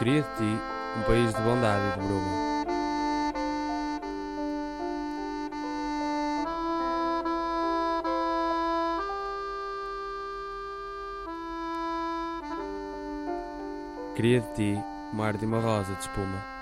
Queria de ti um país de bondade e de bruma. Queria de ti um mar de uma rosa de espuma.